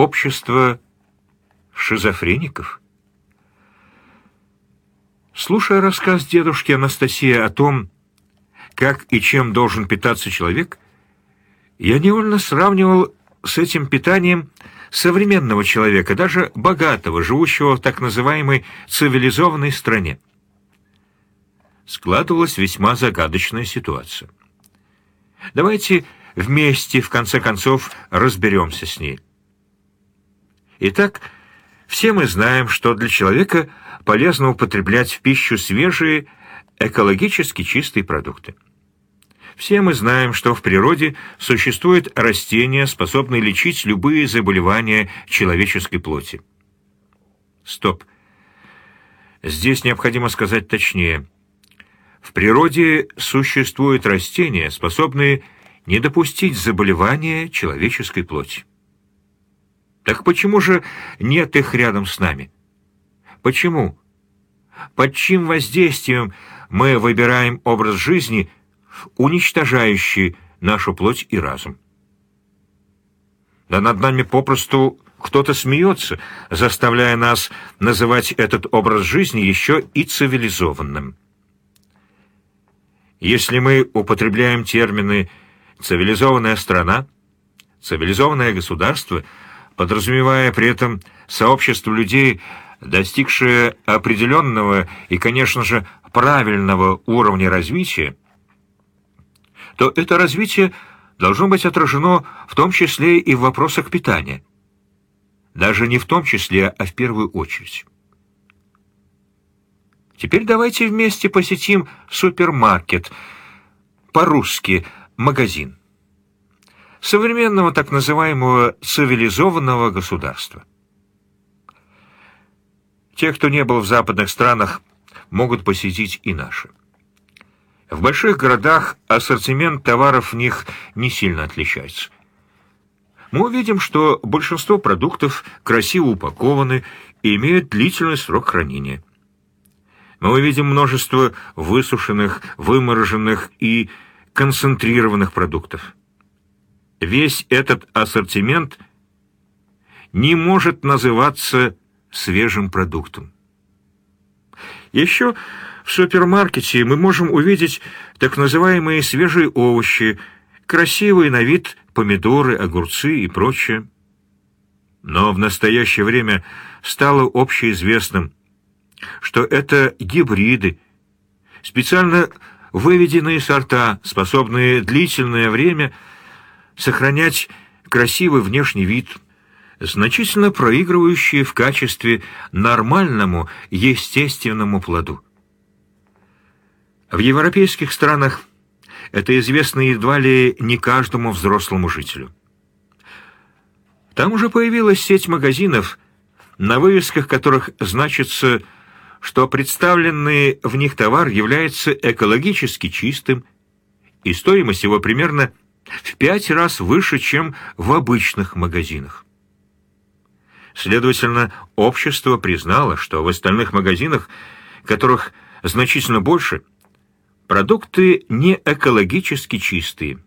общество шизофреников? Слушая рассказ дедушки Анастасии о том, как и чем должен питаться человек, я невольно сравнивал с этим питанием современного человека, даже богатого, живущего в так называемой цивилизованной стране. Складывалась весьма загадочная ситуация. Давайте вместе, в конце концов, разберемся с ней. Итак, все мы знаем, что для человека полезно употреблять в пищу свежие, экологически чистые продукты. Все мы знаем, что в природе существуют растения, способные лечить любые заболевания человеческой плоти. Стоп. Здесь необходимо сказать точнее. В природе существуют растения, способные не допустить заболевания человеческой плоти. Так почему же нет их рядом с нами? Почему? Под чьим воздействием мы выбираем образ жизни – уничтожающий нашу плоть и разум. Да над нами попросту кто-то смеется, заставляя нас называть этот образ жизни еще и цивилизованным. Если мы употребляем термины «цивилизованная страна», «цивилизованное государство», подразумевая при этом сообщество людей, достигшее определенного и, конечно же, правильного уровня развития, то это развитие должно быть отражено в том числе и в вопросах питания. Даже не в том числе, а в первую очередь. Теперь давайте вместе посетим супермаркет, по-русски магазин, современного так называемого цивилизованного государства. Те, кто не был в западных странах, могут посетить и наши. В больших городах ассортимент товаров в них не сильно отличается. Мы увидим, что большинство продуктов красиво упакованы и имеют длительный срок хранения. Мы увидим множество высушенных, вымороженных и концентрированных продуктов. Весь этот ассортимент не может называться свежим продуктом. Еще в супермаркете мы можем увидеть так называемые свежие овощи, красивые на вид помидоры, огурцы и прочее. Но в настоящее время стало общеизвестным, что это гибриды, специально выведенные сорта, способные длительное время сохранять красивый внешний вид, значительно проигрывающие в качестве нормальному естественному плоду. В европейских странах это известно едва ли не каждому взрослому жителю. Там уже появилась сеть магазинов, на вывесках которых значится, что представленный в них товар является экологически чистым, и стоимость его примерно в пять раз выше, чем в обычных магазинах. Следовательно, общество признало, что в остальных магазинах, которых значительно больше – Продукты не экологически чистые.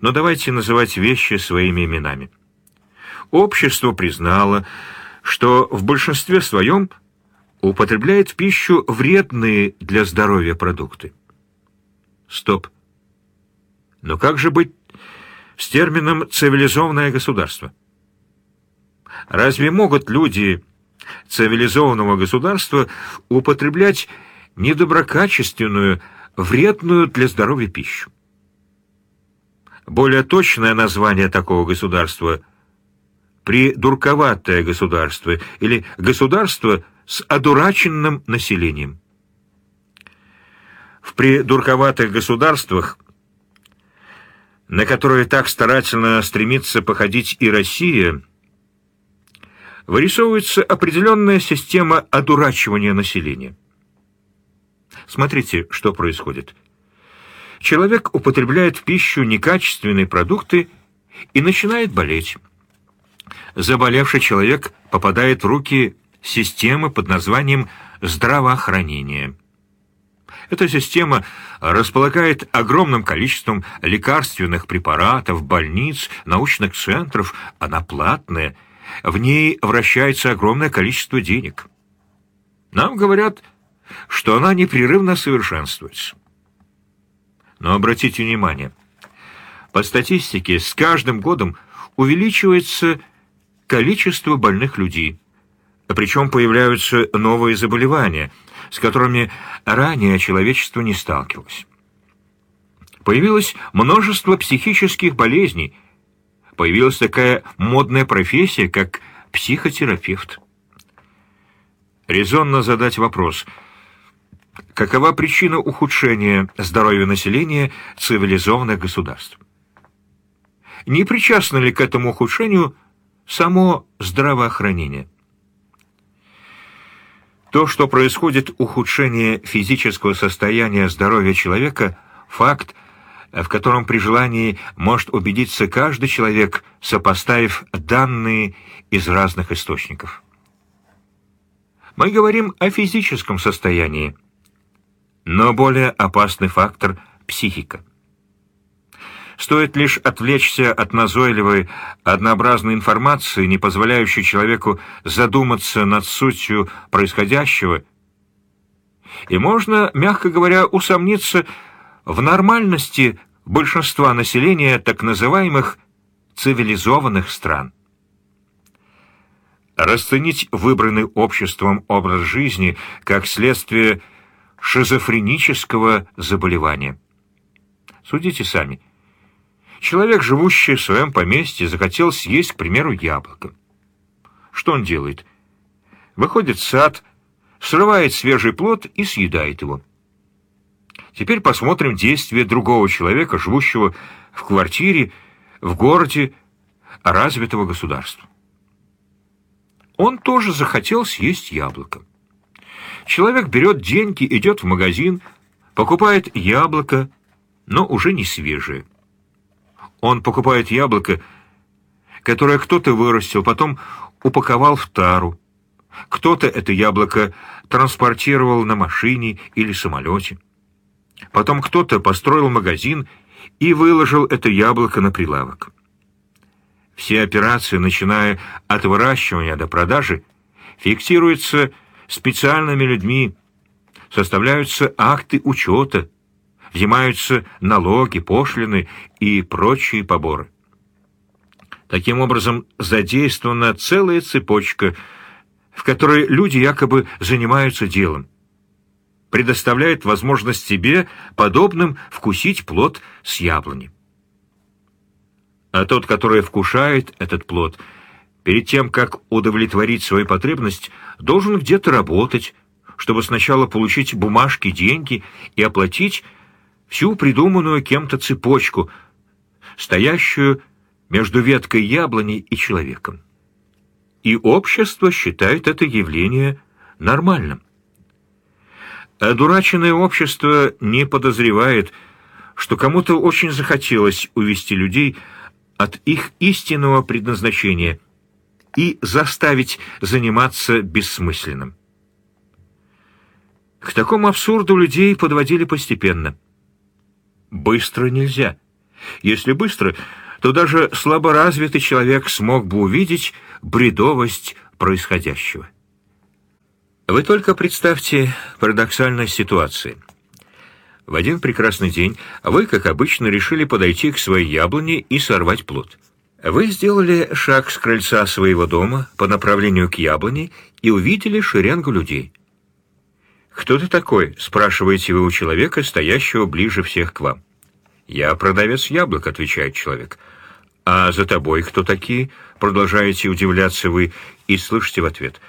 Но давайте называть вещи своими именами. Общество признало, что в большинстве своем употребляет в пищу вредные для здоровья продукты. Стоп. Но как же быть с термином «цивилизованное государство»? Разве могут люди цивилизованного государства употреблять недоброкачественную, вредную для здоровья пищу. Более точное название такого государства – придурковатое государство или государство с одураченным населением. В придурковатых государствах, на которые так старательно стремится походить и Россия, вырисовывается определенная система одурачивания населения. Смотрите, что происходит. Человек употребляет в пищу некачественные продукты и начинает болеть. Заболевший человек попадает в руки системы под названием здравоохранение. Эта система располагает огромным количеством лекарственных препаратов, больниц, научных центров. Она платная. В ней вращается огромное количество денег. Нам говорят, что она непрерывно совершенствуется. Но обратите внимание, по статистике с каждым годом увеличивается количество больных людей, причем появляются новые заболевания – с которыми ранее человечество не сталкивалось. Появилось множество психических болезней, появилась такая модная профессия, как психотерапевт. Резонно задать вопрос, какова причина ухудшения здоровья населения цивилизованных государств? Не причастно ли к этому ухудшению само здравоохранение? То, что происходит ухудшение физического состояния здоровья человека, факт, в котором при желании может убедиться каждый человек, сопоставив данные из разных источников. Мы говорим о физическом состоянии, но более опасный фактор – психика. Стоит лишь отвлечься от назойливой, однообразной информации, не позволяющей человеку задуматься над сутью происходящего, и можно, мягко говоря, усомниться в нормальности большинства населения так называемых цивилизованных стран. Расценить выбранный обществом образ жизни как следствие шизофренического заболевания. Судите сами – Человек, живущий в своем поместье, захотел съесть, к примеру, яблоко. Что он делает? Выходит в сад, срывает свежий плод и съедает его. Теперь посмотрим действия другого человека, живущего в квартире, в городе развитого государства. Он тоже захотел съесть яблоко. Человек берет деньги, идет в магазин, покупает яблоко, но уже не свежее. Он покупает яблоко, которое кто-то вырастил, потом упаковал в тару. Кто-то это яблоко транспортировал на машине или самолете. Потом кто-то построил магазин и выложил это яблоко на прилавок. Все операции, начиная от выращивания до продажи, фиксируются специальными людьми, составляются акты учета, взимаются налоги, пошлины и прочие поборы. Таким образом, задействована целая цепочка, в которой люди якобы занимаются делом, предоставляет возможность себе, подобным, вкусить плод с яблони. А тот, который вкушает этот плод, перед тем, как удовлетворить свою потребность, должен где-то работать, чтобы сначала получить бумажки, деньги и оплатить всю придуманную кем-то цепочку, стоящую между веткой яблони и человеком. И общество считает это явление нормальным. Одураченное общество не подозревает, что кому-то очень захотелось увести людей от их истинного предназначения и заставить заниматься бессмысленным. К такому абсурду людей подводили постепенно – Быстро нельзя. Если быстро, то даже слаборазвитый человек смог бы увидеть бредовость происходящего. Вы только представьте парадоксальность ситуации. В один прекрасный день вы, как обычно, решили подойти к своей яблоне и сорвать плод. Вы сделали шаг с крыльца своего дома по направлению к яблоне и увидели шеренгу людей. «Кто ты такой?» — спрашиваете вы у человека, стоящего ближе всех к вам. «Я продавец яблок», — отвечает человек. «А за тобой кто такие?» — продолжаете удивляться вы и слышите в ответ.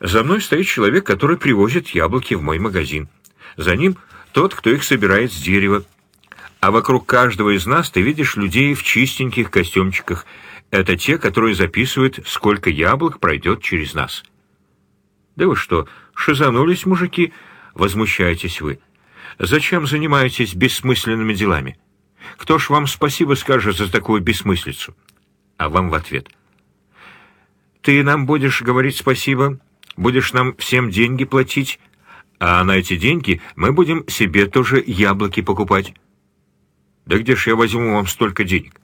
«За мной стоит человек, который привозит яблоки в мой магазин. За ним тот, кто их собирает с дерева. А вокруг каждого из нас ты видишь людей в чистеньких костюмчиках. Это те, которые записывают, сколько яблок пройдет через нас». «Да вы что, шизанулись, мужики?» — возмущаетесь вы. «Зачем занимаетесь бессмысленными делами? Кто ж вам спасибо скажет за такую бессмыслицу?» А вам в ответ. «Ты нам будешь говорить спасибо, будешь нам всем деньги платить, а на эти деньги мы будем себе тоже яблоки покупать. Да где ж я возьму вам столько денег?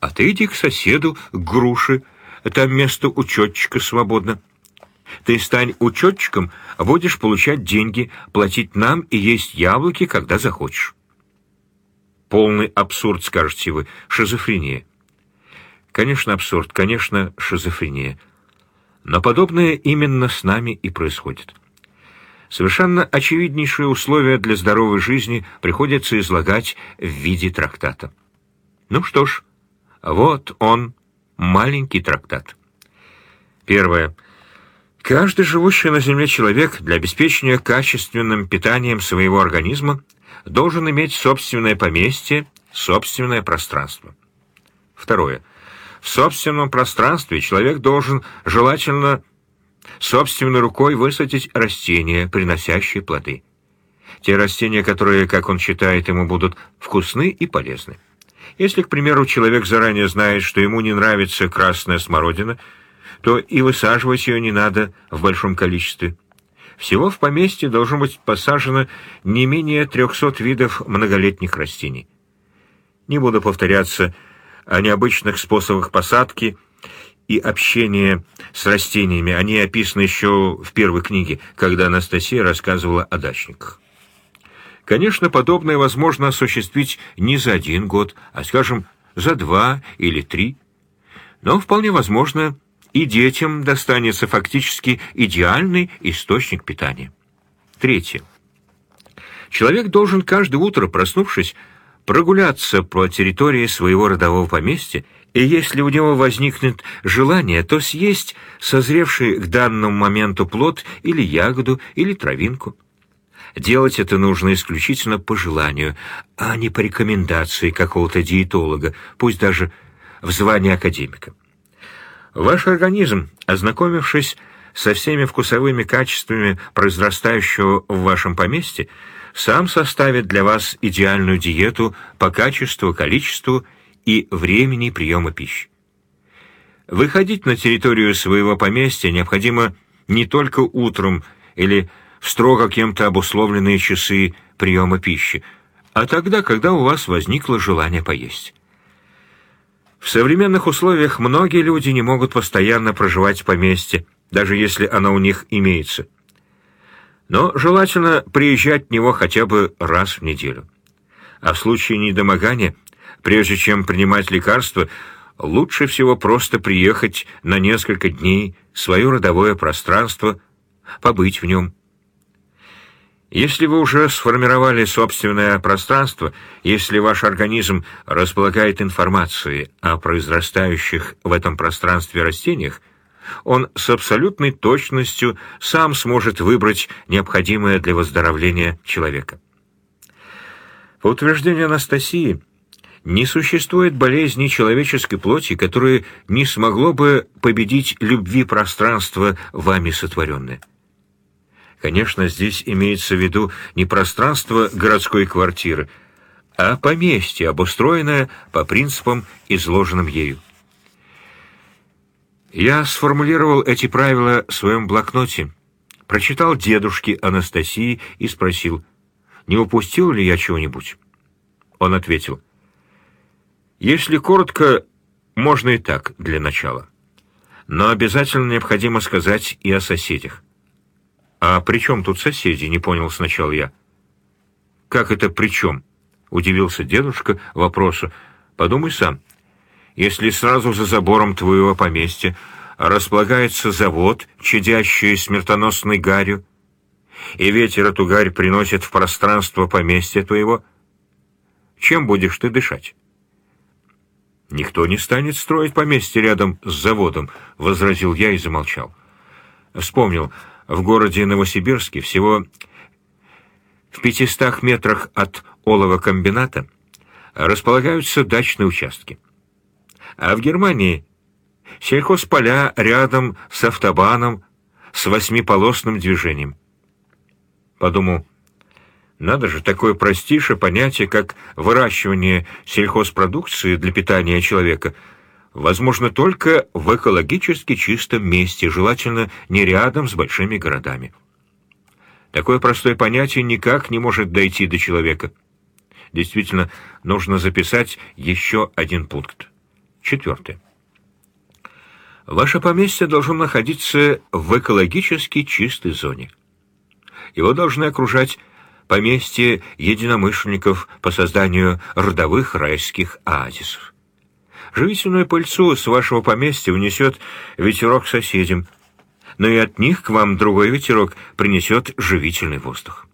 А ты иди к соседу, к груши, там место учетчика свободно. Ты стань учетчиком, будешь получать деньги, платить нам и есть яблоки, когда захочешь. Полный абсурд, скажете вы, шизофрения. Конечно, абсурд, конечно, шизофрения. Но подобное именно с нами и происходит. Совершенно очевиднейшие условия для здоровой жизни приходится излагать в виде трактата. Ну что ж, вот он, маленький трактат. Первое. Каждый живущий на Земле человек для обеспечения качественным питанием своего организма должен иметь собственное поместье, собственное пространство. Второе. В собственном пространстве человек должен желательно собственной рукой высадить растения, приносящие плоды. Те растения, которые, как он считает, ему будут вкусны и полезны. Если, к примеру, человек заранее знает, что ему не нравится красная смородина, то и высаживать ее не надо в большом количестве. Всего в поместье должно быть посажено не менее 300 видов многолетних растений. Не буду повторяться о необычных способах посадки и общения с растениями. Они описаны еще в первой книге, когда Анастасия рассказывала о дачниках. Конечно, подобное возможно осуществить не за один год, а, скажем, за два или три. Но вполне возможно, и детям достанется фактически идеальный источник питания. Третье. Человек должен каждое утро, проснувшись, прогуляться по территории своего родового поместья, и если у него возникнет желание, то съесть созревший к данному моменту плод или ягоду, или травинку. Делать это нужно исключительно по желанию, а не по рекомендации какого-то диетолога, пусть даже в звании академика. Ваш организм, ознакомившись со всеми вкусовыми качествами произрастающего в вашем поместье, сам составит для вас идеальную диету по качеству, количеству и времени приема пищи. Выходить на территорию своего поместья необходимо не только утром или в строго кем-то обусловленные часы приема пищи, а тогда, когда у вас возникло желание поесть. В современных условиях многие люди не могут постоянно проживать в поместье, даже если оно у них имеется. Но желательно приезжать в него хотя бы раз в неделю. А в случае недомогания, прежде чем принимать лекарства, лучше всего просто приехать на несколько дней в свое родовое пространство, побыть в нем, если вы уже сформировали собственное пространство, если ваш организм располагает информацией о произрастающих в этом пространстве растениях, он с абсолютной точностью сам сможет выбрать необходимое для выздоровления человека. По утверждению Анастасии, не существует болезни человеческой плоти, которое не смогло бы победить любви пространства вами сотворенное. Конечно, здесь имеется в виду не пространство городской квартиры, а поместье, обустроенное по принципам, изложенным ею. Я сформулировал эти правила в своем блокноте, прочитал дедушке Анастасии и спросил, не упустил ли я чего-нибудь. Он ответил, если коротко, можно и так для начала. Но обязательно необходимо сказать и о соседях. «А при чем тут соседи?» — не понял сначала я. «Как это при чем?» — удивился дедушка вопросу. «Подумай сам. Если сразу за забором твоего поместья располагается завод, чадящий смертоносной гарью, и ветер эту гарь приносит в пространство поместья твоего, чем будешь ты дышать?» «Никто не станет строить поместье рядом с заводом», — возразил я и замолчал. Вспомнил, в городе Новосибирске, всего в 500 метрах от оловокомбината, располагаются дачные участки. А в Германии сельхозполя рядом с автобаном с восьмиполосным движением. Подумал, надо же, такое простейшее понятие, как выращивание сельхозпродукции для питания человека – возможно только в экологически чистом месте, желательно не рядом с большими городами. Такое простое понятие никак не может дойти до человека. Действительно, нужно записать еще один пункт. Четвертое. Ваше поместье должно находиться в экологически чистой зоне. Его должны окружать поместье единомышленников по созданию родовых райских оазисов. Живительную пыльцу с вашего поместья унесет ветерок соседям, но и от них к вам другой ветерок принесет живительный воздух.